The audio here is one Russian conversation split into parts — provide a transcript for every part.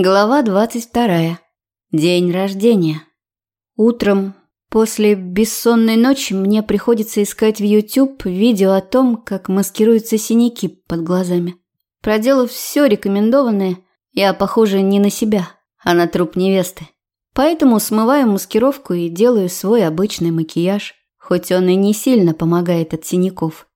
Глава 22. День рождения. Утром после бессонной ночи мне приходится искать в YouTube видео о том, как маскируются синяки под глазами. Проделав все рекомендованное, я похожа не на себя, а на труп невесты. Поэтому смываю маскировку и делаю свой обычный макияж, хоть он и не сильно помогает от синяков.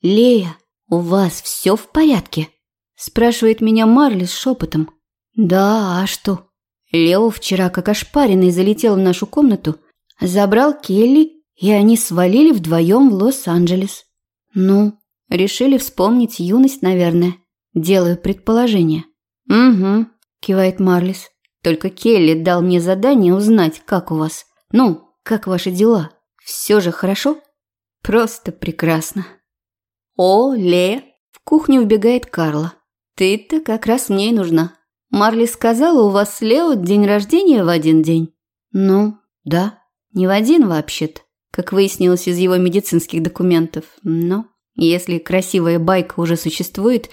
«Лея, у вас все в порядке?» – спрашивает меня Марли с шепотом – да, а что? Лео вчера как ошпаренный залетел в нашу комнату, забрал Келли, и они свалили вдвоем в Лос-Анджелес. Ну, решили вспомнить юность, наверное. Делаю предположение. Угу, кивает Марлис. Только Келли дал мне задание узнать, как у вас. Ну, как ваши дела? Все же хорошо? Просто прекрасно. О, Ле, в кухню вбегает Карла. Ты-то как раз мне и нужна. Марли сказала, у вас с Лео день рождения в один день? Ну, да. Не в один вообще-то, как выяснилось из его медицинских документов. Но если красивая байка уже существует,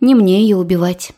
не мне ее убивать.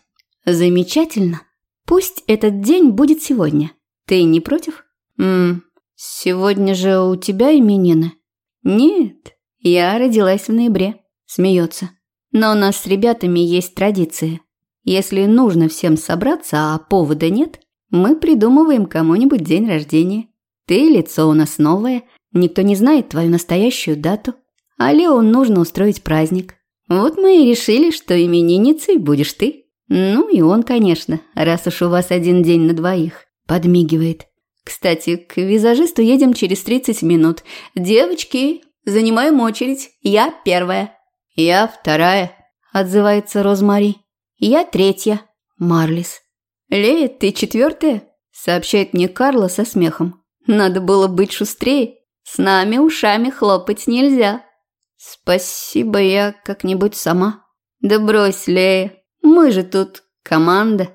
Замечательно. Пусть этот день будет сегодня. Ты не против? Ммм, сегодня же у тебя именины. Нет, я родилась в ноябре. Смеется. Но у нас с ребятами есть традиции. Если нужно всем собраться, а повода нет, мы придумываем кому-нибудь день рождения. Ты лицо у нас новое, никто не знает твою настоящую дату. А Лео нужно устроить праздник. Вот мы и решили, что именинницей будешь ты. Ну и он, конечно, раз уж у вас один день на двоих. Подмигивает. Кстати, к визажисту едем через 30 минут. Девочки, занимаем очередь. Я первая. Я вторая, отзывается Розмари. Я третья. Марлис. Лея, ты четвертая? Сообщает мне Карла со смехом. Надо было быть шустрее. С нами ушами хлопать нельзя. Спасибо, я как-нибудь сама. Да брось, Лея. Мы же тут команда.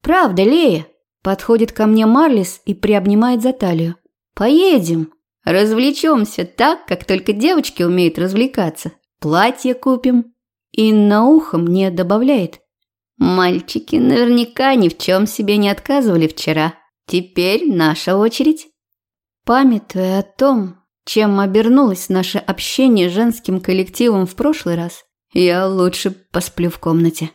Правда, Лея? Подходит ко мне Марлис и приобнимает за талию. Поедем. Развлечемся так, как только девочки умеют развлекаться. Платье купим. И на ухо мне добавляет. Мальчики наверняка ни в чем себе не отказывали вчера. Теперь наша очередь. Памятуя о том, чем обернулось наше общение с женским коллективом в прошлый раз, я лучше посплю в комнате.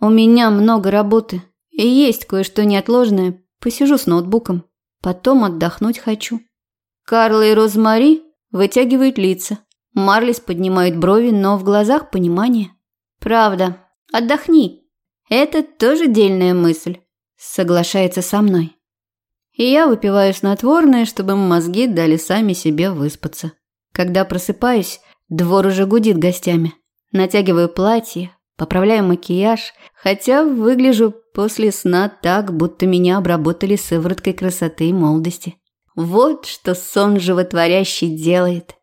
У меня много работы, и есть кое-что неотложное. Посижу с ноутбуком. Потом отдохнуть хочу. Карла и Розмари вытягивают лица. Марлис поднимает брови, но в глазах понимание. Правда. Отдохни, это тоже дельная мысль. Соглашается со мной. И я выпиваю снотворное, чтобы мозги дали сами себе выспаться. Когда просыпаюсь, двор уже гудит гостями. Натягиваю платье, поправляю макияж, хотя выгляжу после сна так, будто меня обработали сывороткой красоты и молодости. Вот что сон животворящий делает.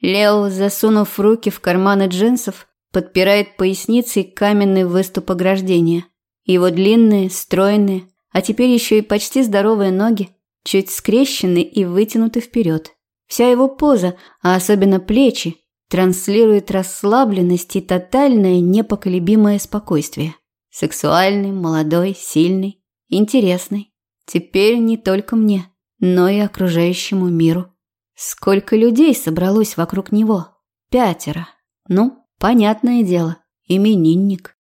Лео, засунув руки в карманы джинсов, подпирает поясницей каменный выступ ограждения. Его длинные, стройные, а теперь еще и почти здоровые ноги, чуть скрещены и вытянуты вперед. Вся его поза, а особенно плечи, транслирует расслабленность и тотальное непоколебимое спокойствие. Сексуальный, молодой, сильный, интересный. Теперь не только мне, но и окружающему миру. Сколько людей собралось вокруг него? Пятеро. Ну, Понятное дело, именинник.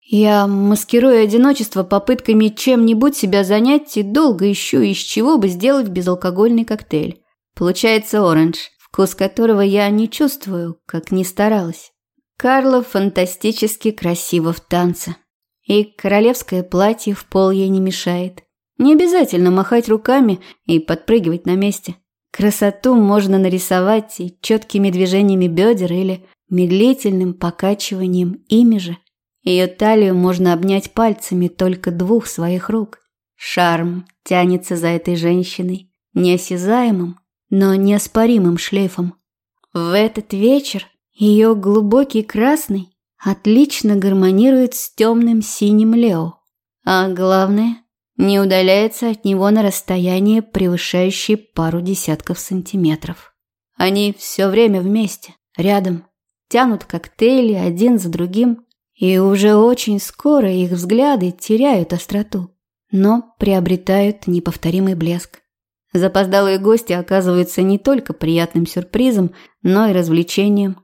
Я маскирую одиночество попытками чем-нибудь себя занять и долго ищу, из чего бы сделать безалкогольный коктейль. Получается оранж, вкус которого я не чувствую, как ни старалась. Карла фантастически красиво в танце. И королевское платье в пол ей не мешает. Не обязательно махать руками и подпрыгивать на месте. Красоту можно нарисовать и четкими движениями бедер или медлительным покачиванием ими же. Ее талию можно обнять пальцами только двух своих рук. Шарм тянется за этой женщиной, неосязаемым, но неоспоримым шлейфом. В этот вечер ее глубокий красный отлично гармонирует с темным синим Лео. А главное, не удаляется от него на расстояние, превышающее пару десятков сантиметров. Они все время вместе, рядом, тянут коктейли один за другим, и уже очень скоро их взгляды теряют остроту. но приобретают неповторимый блеск. Запоздалые гости оказываются не только приятным сюрпризом, но и развлечением.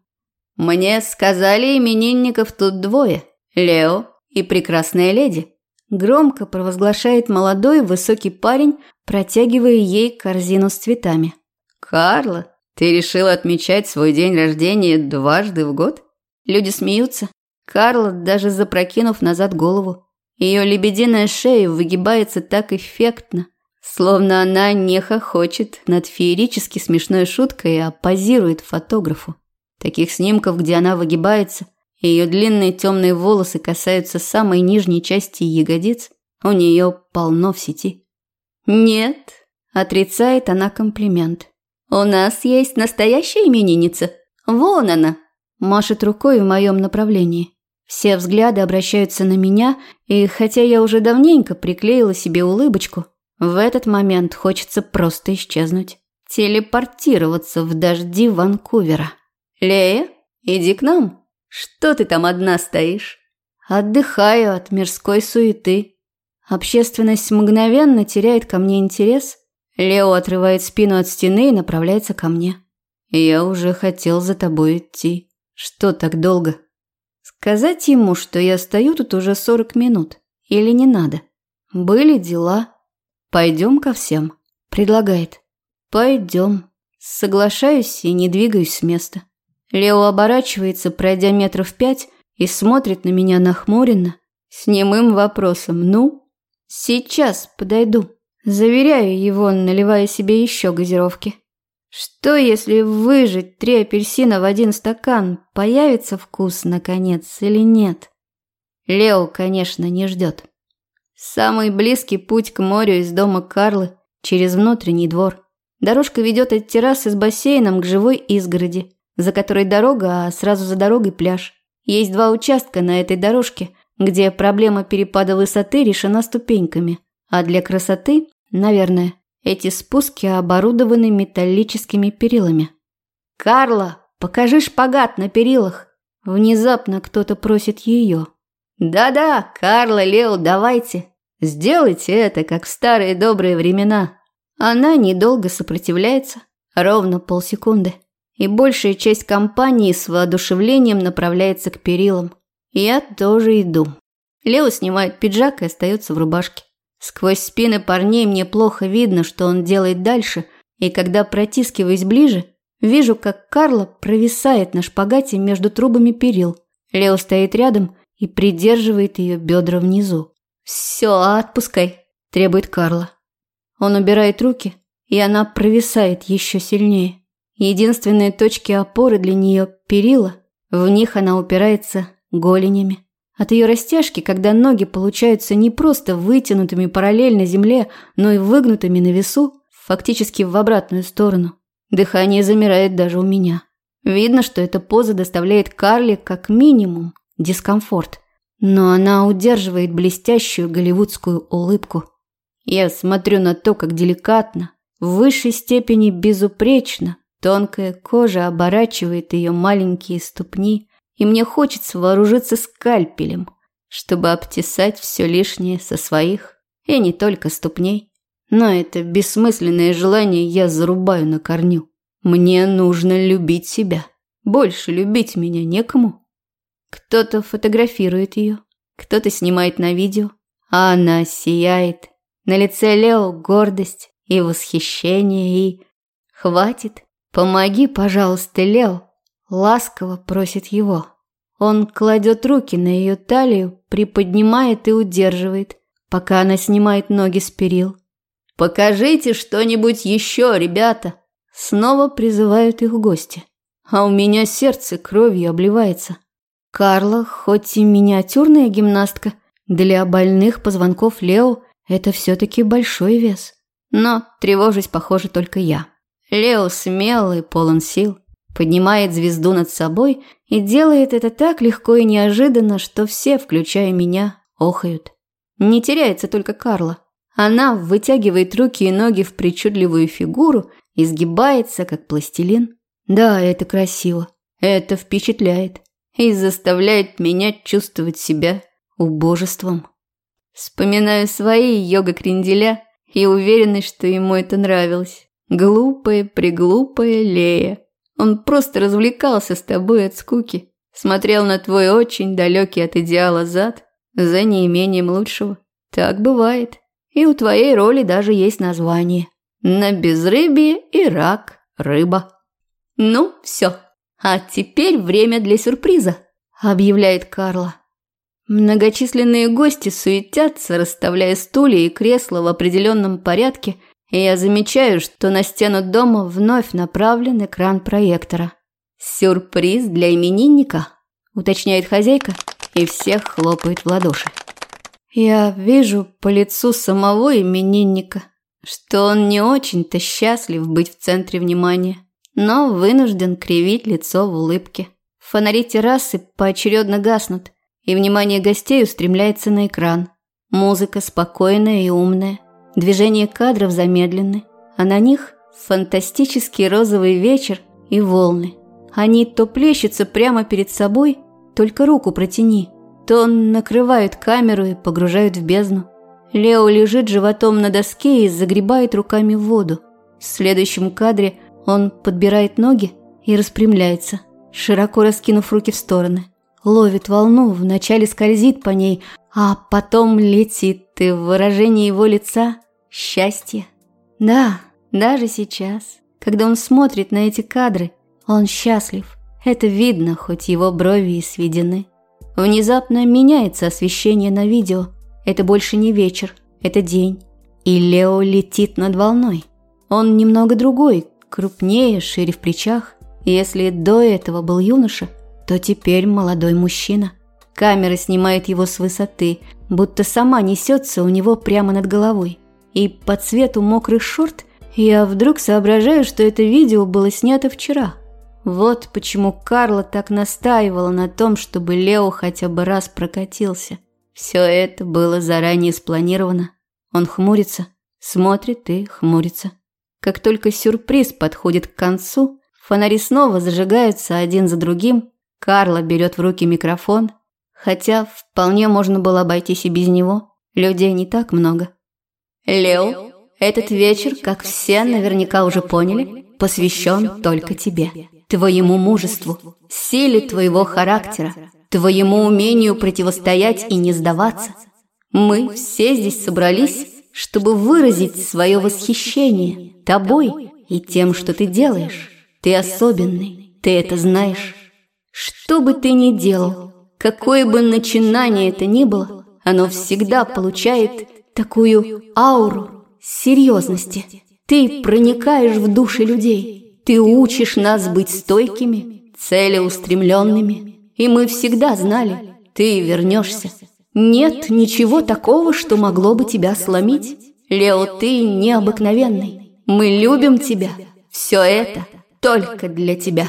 «Мне сказали, именинников тут двое – Лео и прекрасная леди», – громко провозглашает молодой высокий парень, протягивая ей корзину с цветами. «Карла, ты решила отмечать свой день рождения дважды в год?» Люди смеются. Карла, даже запрокинув назад голову. Ее лебединая шея выгибается так эффектно, словно она не хохочет над феерически смешной шуткой, а позирует фотографу. Таких снимков, где она выгибается, и ее длинные темные волосы касаются самой нижней части ягодиц, у нее полно в сети. «Нет», – отрицает она комплимент. «У нас есть настоящая именинница. Вон она!» Машет рукой в моем направлении. Все взгляды обращаются на меня, и хотя я уже давненько приклеила себе улыбочку, в этот момент хочется просто исчезнуть. Телепортироваться в дожди Ванкувера. «Лея, иди к нам. Что ты там одна стоишь?» Отдыхаю от мирской суеты. Общественность мгновенно теряет ко мне интерес. Лео отрывает спину от стены и направляется ко мне. Я уже хотел за тобой идти. Что так долго? Сказать ему, что я стою тут уже сорок минут, или не надо? Были дела. Пойдем ко всем, предлагает. Пойдем. Соглашаюсь и не двигаюсь с места. Лео оборачивается, пройдя метров пять, и смотрит на меня нахмуренно, с немым вопросом «Ну?» «Сейчас подойду». Заверяю его, наливая себе еще газировки. Что, если выжать три апельсина в один стакан, появится вкус, наконец, или нет? Лео, конечно, не ждет. Самый близкий путь к морю из дома Карлы через внутренний двор. Дорожка ведет от террасы с бассейном к живой изгороди, за которой дорога, а сразу за дорогой пляж. Есть два участка на этой дорожке, где проблема перепада высоты решена ступеньками, а для красоты, наверное, эти спуски оборудованы металлическими перилами. «Карла, покажи шпагат на перилах!» Внезапно кто-то просит ее. «Да-да, Карла, Лео, давайте! Сделайте это, как в старые добрые времена!» Она недолго сопротивляется, ровно полсекунды. И большая часть компании с воодушевлением направляется к перилам. Я тоже иду. Лео снимает пиджак и остается в рубашке. Сквозь спины парней мне плохо видно, что он делает дальше, и когда протискиваюсь ближе, вижу, как Карла провисает на шпагате между трубами перил. Лео стоит рядом и придерживает ее бедра внизу. «Все, отпускай», – требует Карла. Он убирает руки, и она провисает еще сильнее. Единственные точки опоры для нее – перила, в них она упирается голенями. От ее растяжки, когда ноги получаются не просто вытянутыми параллельно земле, но и выгнутыми на весу, фактически в обратную сторону. Дыхание замирает даже у меня. Видно, что эта поза доставляет Карли как минимум дискомфорт. Но она удерживает блестящую голливудскую улыбку. Я смотрю на то, как деликатно, в высшей степени безупречно, тонкая кожа оборачивает ее маленькие ступни – и мне хочется вооружиться скальпелем, чтобы обтесать все лишнее со своих, и не только ступней. Но это бессмысленное желание я зарубаю на корню. Мне нужно любить себя. Больше любить меня некому. Кто-то фотографирует ее, кто-то снимает на видео, а она сияет. На лице Лео гордость и восхищение, и... Хватит. Помоги, пожалуйста, Лео. Ласково просит его. Он кладет руки на ее талию, приподнимает и удерживает, пока она снимает ноги с перил. «Покажите что-нибудь еще, ребята!» Снова призывают их гости. А у меня сердце кровью обливается. Карла, хоть и миниатюрная гимнастка, для больных позвонков Лео это все-таки большой вес. Но тревожусь, похоже, только я. Лео смелый, полон сил поднимает звезду над собой и делает это так легко и неожиданно, что все, включая меня, охают. Не теряется только Карла. Она вытягивает руки и ноги в причудливую фигуру, изгибается, как пластилин. Да, это красиво. Это впечатляет и заставляет меня чувствовать себя убожеством. Вспоминаю свои йога-кренделя и уверенность, что ему это нравилось. Глупая, приглупая Лея. Он просто развлекался с тобой от скуки. Смотрел на твой очень далекий от идеала зад за неимением лучшего. Так бывает. И у твоей роли даже есть название. На безрыбье и рак рыба. Ну, все. А теперь время для сюрприза, объявляет Карла. Многочисленные гости суетятся, расставляя стулья и кресла в определенном порядке, и я замечаю, что на стену дома вновь направлен экран проектора. «Сюрприз для именинника», – уточняет хозяйка, и всех хлопают в ладоши. Я вижу по лицу самого именинника, что он не очень-то счастлив быть в центре внимания, но вынужден кривить лицо в улыбке. Фонари террасы поочередно гаснут, и внимание гостей устремляется на экран. Музыка спокойная и умная, движения кадров замедлены, а на них фантастический розовый вечер и волны. Они то плещутся прямо перед собой, только руку протяни, то накрывают камеру и погружают в бездну. Лео лежит животом на доске и загребает руками в воду. В следующем кадре он подбирает ноги и распрямляется, широко раскинув руки в стороны ловит волну, вначале скользит по ней, а потом летит, и в выражении его лица – счастье. Да, даже сейчас, когда он смотрит на эти кадры, он счастлив. Это видно, хоть его брови и сведены. Внезапно меняется освещение на видео. Это больше не вечер, это день. И Лео летит над волной. Он немного другой, крупнее, шире в плечах. Если до этого был юноша – то теперь молодой мужчина. Камера снимает его с высоты, будто сама несется у него прямо над головой. И по цвету мокрых шорт я вдруг соображаю, что это видео было снято вчера. Вот почему Карла так настаивала на том, чтобы Лео хотя бы раз прокатился. Все это было заранее спланировано. Он хмурится, смотрит и хмурится. Как только сюрприз подходит к концу, фонари снова зажигаются один за другим, Карла берет в руки микрофон, хотя вполне можно было обойтись и без него. Людей не так много. Лео, этот вечер, как все наверняка уже поняли, посвящен только тебе, твоему мужеству, силе твоего характера, твоему умению противостоять и не сдаваться. Мы все здесь собрались, чтобы выразить свое восхищение тобой и тем, что ты делаешь. Ты особенный, ты это знаешь. Что бы ты ни делал, какое бы начинание это ни было, оно всегда получает такую ауру серьезности. Ты проникаешь в души людей, ты учишь нас быть стойкими, целеустремленными, и мы всегда знали, ты вернешься. Нет ничего такого, что могло бы тебя сломить. Лео, ты необыкновенный. Мы любим тебя. Все это только для тебя.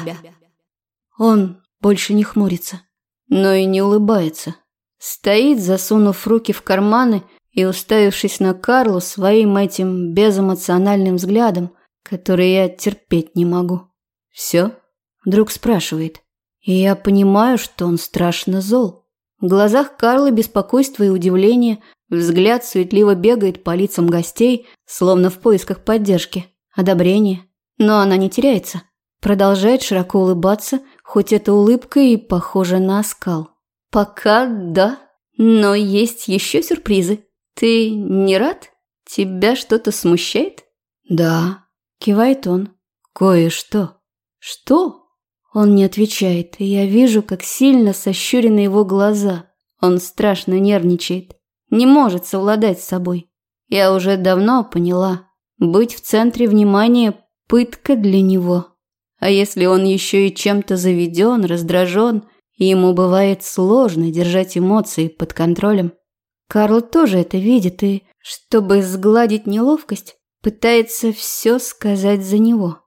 Он больше не хмурится, но и не улыбается. Стоит, засунув руки в карманы и уставившись на Карлу своим этим безэмоциональным взглядом, который я терпеть не могу. «Все?» – вдруг спрашивает. И я понимаю, что он страшно зол. В глазах Карлы беспокойство и удивление, взгляд суетливо бегает по лицам гостей, словно в поисках поддержки, одобрения. Но она не теряется, продолжает широко улыбаться – хоть эта улыбка и похожа на оскал. «Пока да, но есть еще сюрпризы. Ты не рад? Тебя что-то смущает?» «Да», – кивает он. «Кое-что». «Что?» Он не отвечает, и я вижу, как сильно сощурены его глаза. Он страшно нервничает, не может совладать с собой. Я уже давно поняла, быть в центре внимания – пытка для него. А если он еще и чем-то заведен, раздражен, ему бывает сложно держать эмоции под контролем. Карл тоже это видит и, чтобы сгладить неловкость, пытается все сказать за него.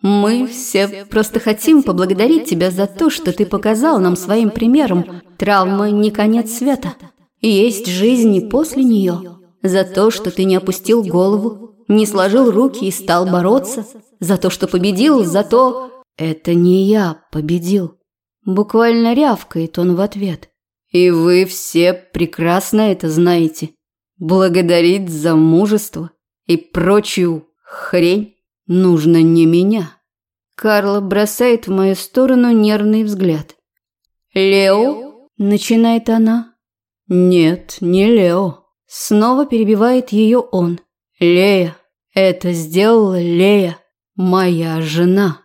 «Мы все просто хотим поблагодарить тебя за то, что ты показал нам своим примером. Травма не конец света. Есть жизнь и после нее. За то, что ты не опустил голову, не сложил руки и стал бороться, за то, что победил, за то... Это не я победил. Буквально рявкает он в ответ. И вы все прекрасно это знаете. Благодарить за мужество и прочую хрень нужно не меня. Карла бросает в мою сторону нервный взгляд. «Лео?» – начинает она. «Нет, не Лео». Снова перебивает ее он. «Лея. Это сделала Лея, моя жена».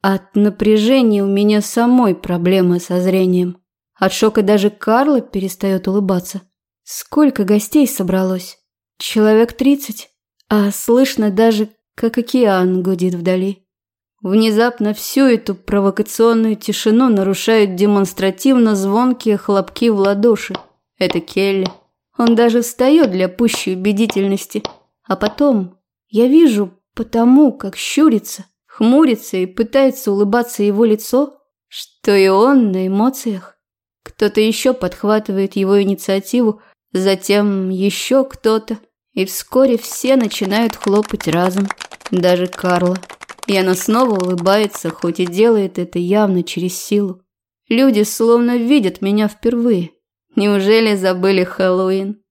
От напряжения у меня самой проблемы со зрением. От шока даже Карла перестает улыбаться. Сколько гостей собралось? Человек тридцать. А слышно даже, как океан гудит вдали. Внезапно всю эту провокационную тишину нарушают демонстративно звонкие хлопки в ладоши. Это Келли. Он даже встает для пущей убедительности. А потом я вижу потому, как щурится, хмурится и пытается улыбаться его лицо, что и он на эмоциях. Кто-то еще подхватывает его инициативу, затем еще кто-то, и вскоре все начинают хлопать разом, даже Карла. И она снова улыбается, хоть и делает это явно через силу. Люди словно видят меня впервые. Неужели забыли Хэллоуин?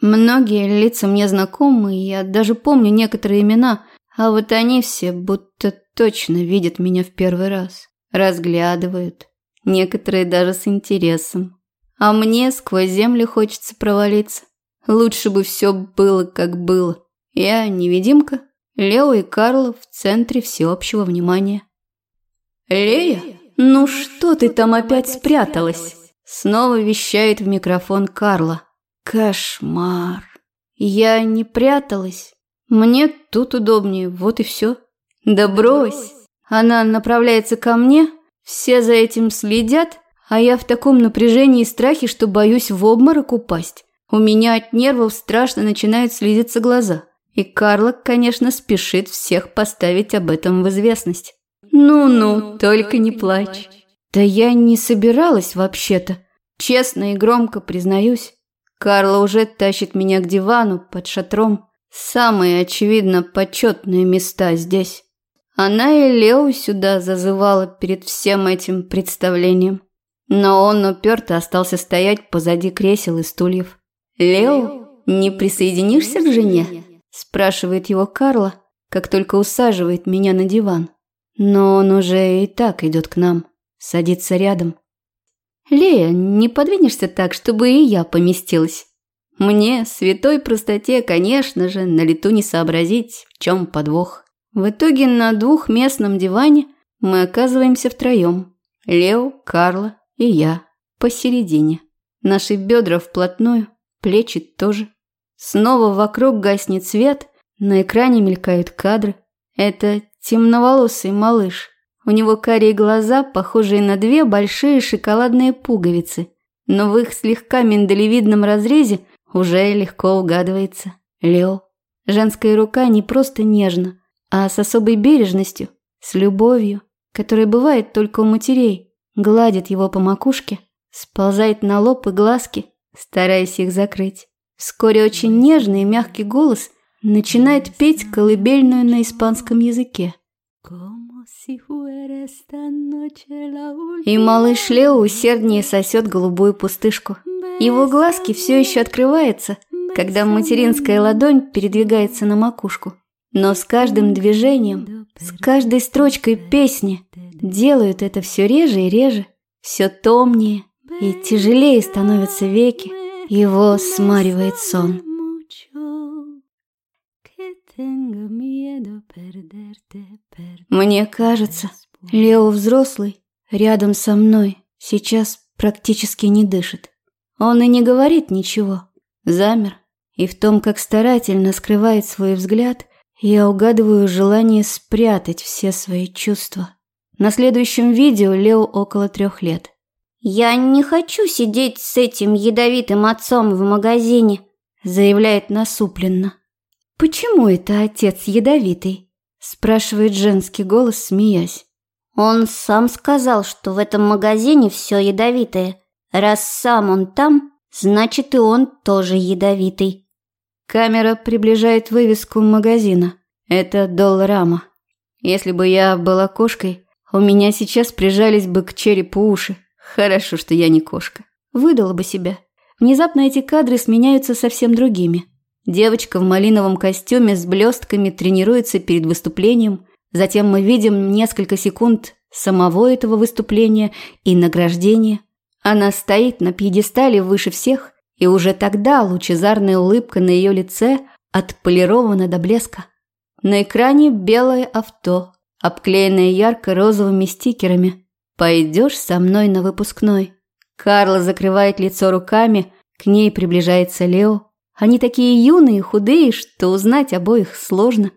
Многие лица мне знакомы, я даже помню некоторые имена, а вот они все будто точно видят меня в первый раз. Разглядывают, некоторые даже с интересом. А мне сквозь землю хочется провалиться. Лучше бы все было, как было. Я невидимка, Лео и Карла в центре всеобщего внимания. «Лея, ну что ты там опять спряталась?» Снова вещает в микрофон Карла. «Кошмар! Я не пряталась. Мне тут удобнее, вот и все». «Да брось!» Она направляется ко мне, все за этим следят, а я в таком напряжении и страхе, что боюсь в обморок упасть. У меня от нервов страшно начинают слезиться глаза. И Карла, конечно, спешит всех поставить об этом в известность. «Ну-ну, только не плачь». «Да я не собиралась вообще-то. Честно и громко признаюсь. Карла уже тащит меня к дивану под шатром. Самые, очевидно, почетные места здесь». Она и Лео сюда зазывала перед всем этим представлением. Но он уперто остался стоять позади кресел и стульев. «Лео, не присоединишься к жене?» – спрашивает его Карла, как только усаживает меня на диван. Но он уже и так идет к нам, садится рядом. «Лея, не подвинешься так, чтобы и я поместилась?» Мне, святой простоте, конечно же, на лету не сообразить, в чем подвох. В итоге на двухместном диване мы оказываемся втроем. Лео, Карла и я посередине. Наши бедра вплотную, плечи тоже. Снова вокруг гаснет свет, на экране мелькают кадры. Это темноволосый малыш. У него карие глаза, похожие на две большие шоколадные пуговицы, но в их слегка миндалевидном разрезе уже легко угадывается Лео. Женская рука не просто нежна, а с особой бережностью, с любовью, которая бывает только у матерей, гладит его по макушке, сползает на лоб и глазки, стараясь их закрыть. Вскоре очень нежный и мягкий голос начинает петь колыбельную на испанском языке. И малыш Лео усерднее сосет голубую пустышку. Его глазки все еще открываются, когда материнская ладонь передвигается на макушку. Но с каждым движением, с каждой строчкой песни делают это все реже и реже, все томнее и тяжелее становятся веки, его смаривает сон. Мне кажется, Лео взрослый, рядом со мной, сейчас практически не дышит. Он и не говорит ничего, замер, и в том, как старательно скрывает свой взгляд, я угадываю желание спрятать все свои чувства. На следующем видео Лео около трех лет. «Я не хочу сидеть с этим ядовитым отцом в магазине», заявляет насупленно. «Почему это отец ядовитый?» спрашивает женский голос, смеясь. «Он сам сказал, что в этом магазине все ядовитое. Раз сам он там, значит и он тоже ядовитый». Камера приближает вывеску магазина. Это Долларама. Если бы я была кошкой, у меня сейчас прижались бы к черепу уши. Хорошо, что я не кошка. Выдала бы себя. Внезапно эти кадры сменяются совсем другими. Девочка в малиновом костюме с блестками тренируется перед выступлением. Затем мы видим несколько секунд самого этого выступления и награждения. Она стоит на пьедестале выше всех, и уже тогда лучезарная улыбка на ее лице отполирована до блеска. На экране белое авто, обклеенное ярко-розовыми стикерами. «Пойдешь со мной на выпускной?» Карла закрывает лицо руками, к ней приближается Лео. Они такие юные и худые, что узнать обоих сложно.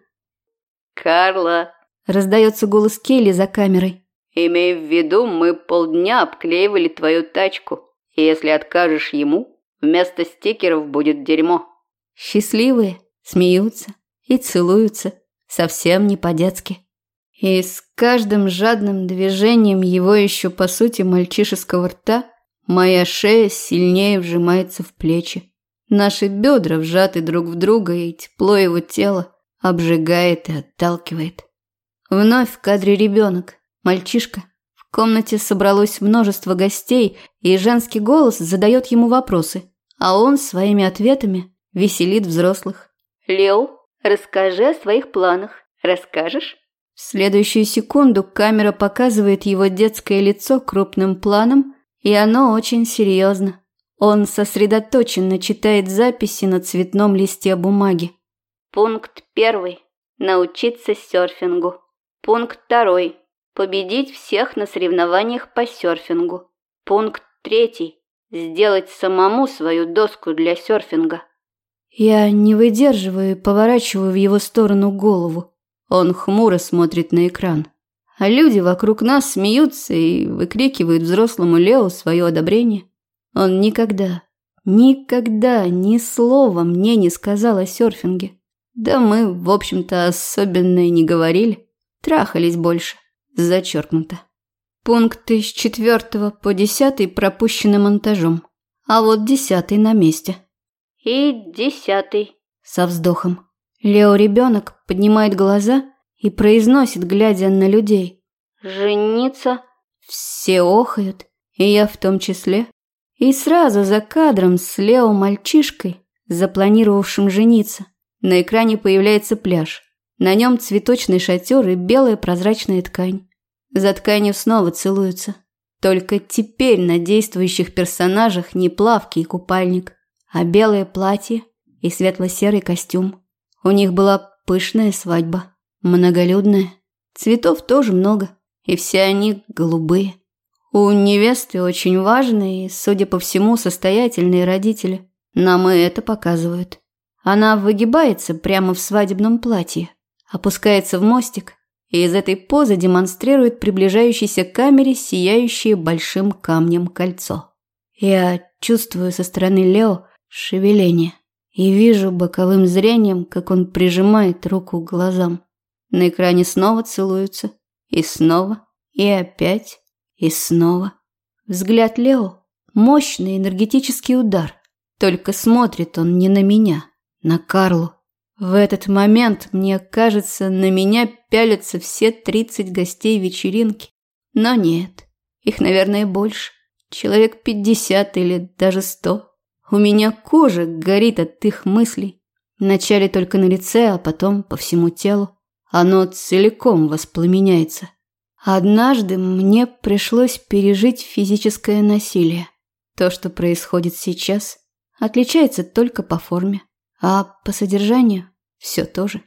«Карла!» – раздается голос Келли за камерой. «Имей в виду, мы полдня обклеивали твою тачку. Если откажешь ему, вместо стикеров будет дерьмо». Счастливые, смеются и целуются, совсем не по-детски. И с каждым жадным движением его еще по сути мальчишеского рта моя шея сильнее вжимается в плечи. Наши бедра вжаты друг в друга, и тепло его тела обжигает и отталкивает. Вновь в кадре ребенок, мальчишка. В комнате собралось множество гостей, и женский голос задает ему вопросы, а он своими ответами веселит взрослых. «Лео, расскажи о своих планах. Расскажешь?» В следующую секунду камера показывает его детское лицо крупным планом, и оно очень серьезно. Он сосредоточенно читает записи на цветном листе бумаги. Пункт первый. Научиться серфингу. Пункт второй. Победить всех на соревнованиях по серфингу. Пункт третий. Сделать самому свою доску для серфинга. Я не выдерживаю и поворачиваю в его сторону голову. Он хмуро смотрит на экран. А люди вокруг нас смеются и выкрикивают взрослому Лео свое одобрение. Он никогда, никогда ни слова мне не сказал о серфинге. Да мы, в общем-то, особенно и не говорили. Трахались больше. Зачеркнуто. Пункты с четвертого по десятый пропущены монтажом. А вот десятый на месте. И десятый. Со вздохом. Лео ребенок поднимает глаза и произносит, глядя на людей. «Жениться?» Все охают, и я в том числе. И сразу за кадром с Лео мальчишкой, запланировавшим жениться, на экране появляется пляж. На нем цветочный шатер и белая прозрачная ткань. За тканью снова целуются. Только теперь на действующих персонажах не плавки и купальник, а белое платье и светло-серый костюм. У них была пышная свадьба, многолюдная. Цветов тоже много, и все они голубые. У невесты очень важные судя по всему, состоятельные родители. Нам и это показывают. Она выгибается прямо в свадебном платье, опускается в мостик и из этой позы демонстрирует приближающейся камере сияющее большим камнем кольцо. Я чувствую со стороны Лео шевеление и вижу боковым зрением, как он прижимает руку к глазам. На экране снова целуются, и снова, и опять, и снова. Взгляд Лео – мощный энергетический удар. Только смотрит он не на меня, на Карлу. В этот момент, мне кажется, на меня пялятся все 30 гостей вечеринки. Но нет, их, наверное, больше. Человек 50 или даже 100. У меня кожа горит от их мыслей. Вначале только на лице, а потом по всему телу. Оно целиком воспламеняется. Однажды мне пришлось пережить физическое насилие. То, что происходит сейчас, отличается только по форме, а по содержанию все то же.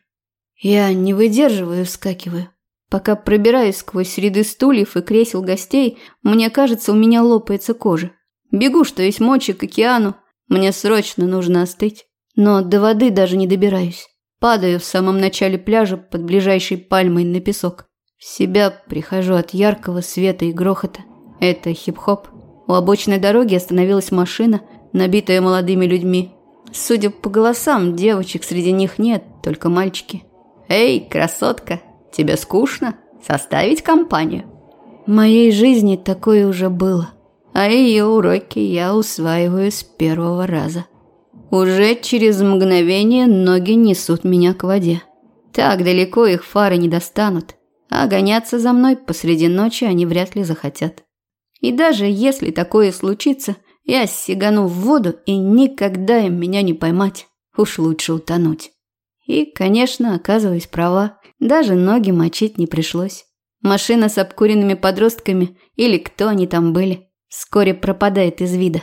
Я не выдерживаю вскакиваю. Пока пробираюсь сквозь ряды стульев и кресел гостей, мне кажется, у меня лопается кожа. Бегу, что есть мочи, к океану. Мне срочно нужно остыть. Но до воды даже не добираюсь. Падаю в самом начале пляжа под ближайшей пальмой на песок. В себя прихожу от яркого света и грохота. Это хип-хоп. У обочины дороги остановилась машина, набитая молодыми людьми. Судя по голосам, девочек среди них нет, только мальчики. «Эй, красотка, тебе скучно? Составить компанию?» В моей жизни такое уже было. А ее уроки я усваиваю с первого раза. Уже через мгновение ноги несут меня к воде. Так далеко их фары не достанут а гоняться за мной посреди ночи они вряд ли захотят. И даже если такое случится, Я сигану в воду, и никогда им меня не поймать. Уж лучше утонуть. И, конечно, оказываюсь права. Даже ноги мочить не пришлось. Машина с обкуренными подростками, или кто они там были, вскоре пропадает из вида.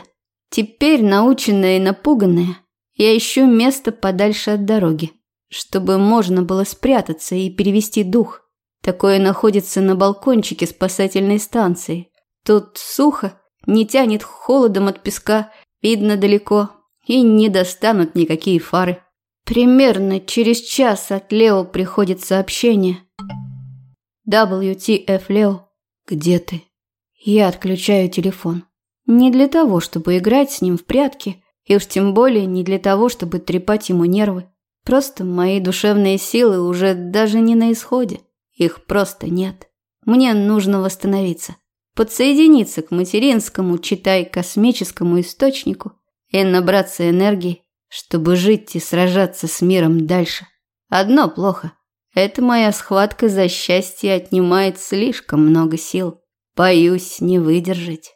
Теперь, наученная и напуганная, я ищу место подальше от дороги, чтобы можно было спрятаться и перевести дух. Такое находится на балкончике спасательной станции. Тут сухо, не тянет холодом от песка, видно далеко, и не достанут никакие фары. Примерно через час от Лео приходит сообщение. WTF Лео, где ты? Я отключаю телефон. Не для того, чтобы играть с ним в прятки, и уж тем более не для того, чтобы трепать ему нервы. Просто мои душевные силы уже даже не на исходе. Их просто нет. Мне нужно восстановиться. Подсоединиться к материнскому, читай, космическому источнику и набраться энергии, чтобы жить и сражаться с миром дальше. Одно плохо. Эта моя схватка за счастье отнимает слишком много сил. Боюсь не выдержать.